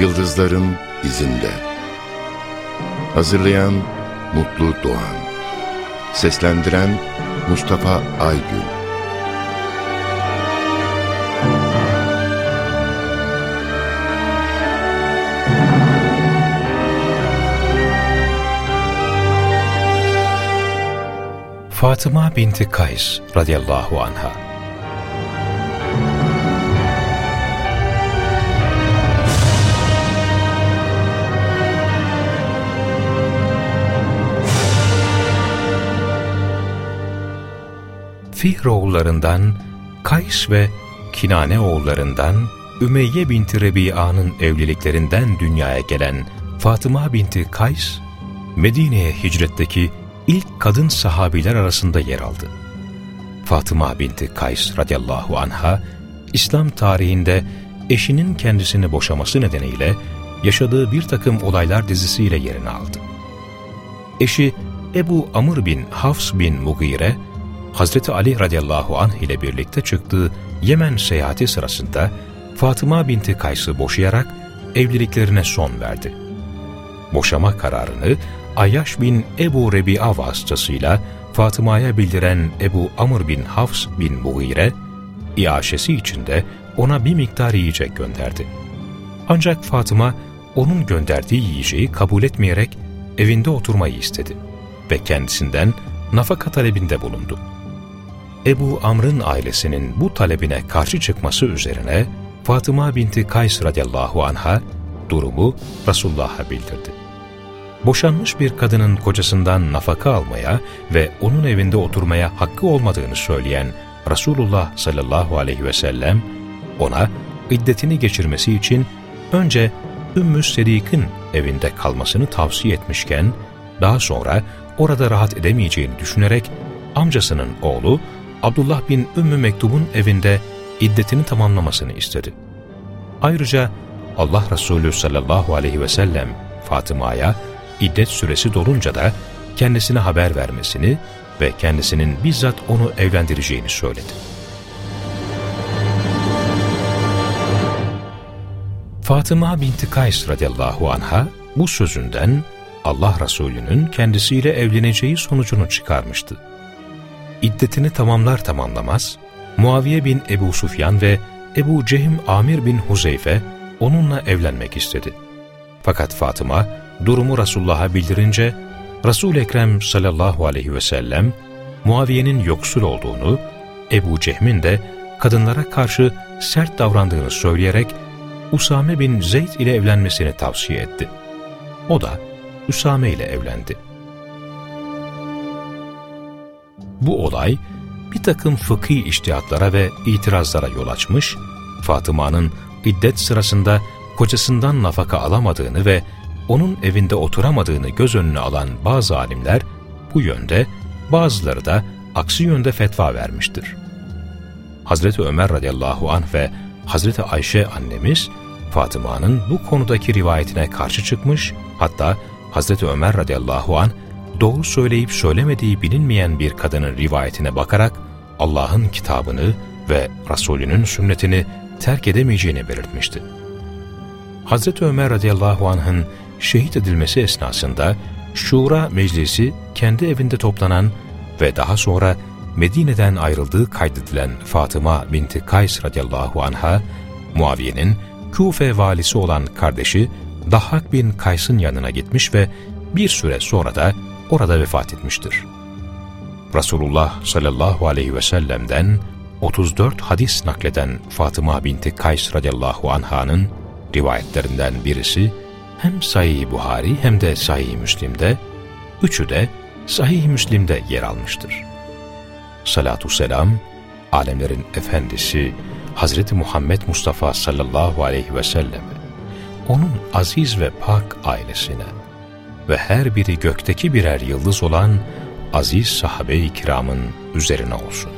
Yıldızların izinde. Hazırlayan Mutlu Doğan. Seslendiren Mustafa Aygün. Fatıma binti Kays radıyallahu anha Fihr oğullarından Kays ve Kinane oğullarından Ümeyye binti Rebi'a'nın evliliklerinden dünyaya gelen Fatıma binti Kays, Medine'ye hicretteki ilk kadın sahabiler arasında yer aldı. Fatıma binti Kays radıyallahu anha, İslam tarihinde eşinin kendisini boşaması nedeniyle yaşadığı bir takım olaylar dizisiyle yerini aldı. Eşi Ebu Amr bin Hafs bin Mugire, Hazreti Ali radıyallahu anh ile birlikte çıktığı Yemen seyahati sırasında Fatıma binti Kays'ı boşayarak evliliklerine son verdi. Boşama kararını Ayyaş bin Ebu Rebi'a vasıtasıyla Fatıma'ya bildiren Ebu Amr bin Hafs bin Mughire, iaşesi içinde ona bir miktar yiyecek gönderdi. Ancak Fatıma onun gönderdiği yiyeceği kabul etmeyerek evinde oturmayı istedi ve kendisinden nafaka talebinde bulundu. Ebu Amr'ın ailesinin bu talebine karşı çıkması üzerine Fatıma binti Kays radıyallahu anha durumu Resulullah'a bildirdi. Boşanmış bir kadının kocasından nafaka almaya ve onun evinde oturmaya hakkı olmadığını söyleyen Resulullah sallallahu aleyhi ve sellem ona iddetini geçirmesi için önce Ümmü Sedik'in evinde kalmasını tavsiye etmişken daha sonra orada rahat edemeyeceğini düşünerek amcasının oğlu Abdullah bin Ümmü Mektub'un evinde iddetini tamamlamasını istedi. Ayrıca Allah Resulü sallallahu aleyhi ve sellem Fatıma'ya iddet süresi dolunca da kendisine haber vermesini ve kendisinin bizzat onu evlendireceğini söyledi. Fatıma binti Kays radıyallahu anha bu sözünden Allah Resulü'nün kendisiyle evleneceği sonucunu çıkarmıştı iddetini tamamlar tamamlamaz, Muaviye bin Ebu Sufyan ve Ebu Cehim Amir bin Huzeyfe onunla evlenmek istedi. Fakat Fatıma durumu Resulullah'a bildirince resul Ekrem sallallahu aleyhi ve sellem Muaviye'nin yoksul olduğunu, Ebu Cehm'in de kadınlara karşı sert davrandığını söyleyerek Usame bin Zeyd ile evlenmesini tavsiye etti. O da Usame ile evlendi. Bu olay bir takım fıkhi iştihatlara ve itirazlara yol açmış, Fatıma'nın iddet sırasında kocasından nafaka alamadığını ve onun evinde oturamadığını göz önüne alan bazı alimler bu yönde, bazıları da aksi yönde fetva vermiştir. Hazreti Ömer radıyallahu anh ve Hazreti Ayşe annemiz Fatıma'nın bu konudaki rivayetine karşı çıkmış, hatta Hazreti Ömer radıyallahu anh doğru söyleyip söylemediği bilinmeyen bir kadının rivayetine bakarak Allah'ın kitabını ve Resulünün sünnetini terk edemeyeceğini belirtmişti. Hazreti Ömer radıyallahu anh'ın şehit edilmesi esnasında Şura Meclisi kendi evinde toplanan ve daha sonra Medine'den ayrıldığı kaydedilen Fatıma binti Kays radıyallahu anha, Muaviye'nin Kufe valisi olan kardeşi Dahhak bin Kays'ın yanına gitmiş ve bir süre sonra da orada vefat etmiştir. Resulullah sallallahu aleyhi ve sellem'den 34 hadis nakleden Fatıma binti Kays radıyallahu anh'ın rivayetlerinden birisi hem Sahih Buhari hem de Sahih Müslim'de, üçü de Sahih Müslim'de yer almıştır. Salatu selam, alemlerin efendisi Hazreti Muhammed Mustafa sallallahu aleyhi ve selleme, onun aziz ve pak ailesine, ve her biri gökteki birer yıldız olan aziz sahabe-i kiramın üzerine olsun.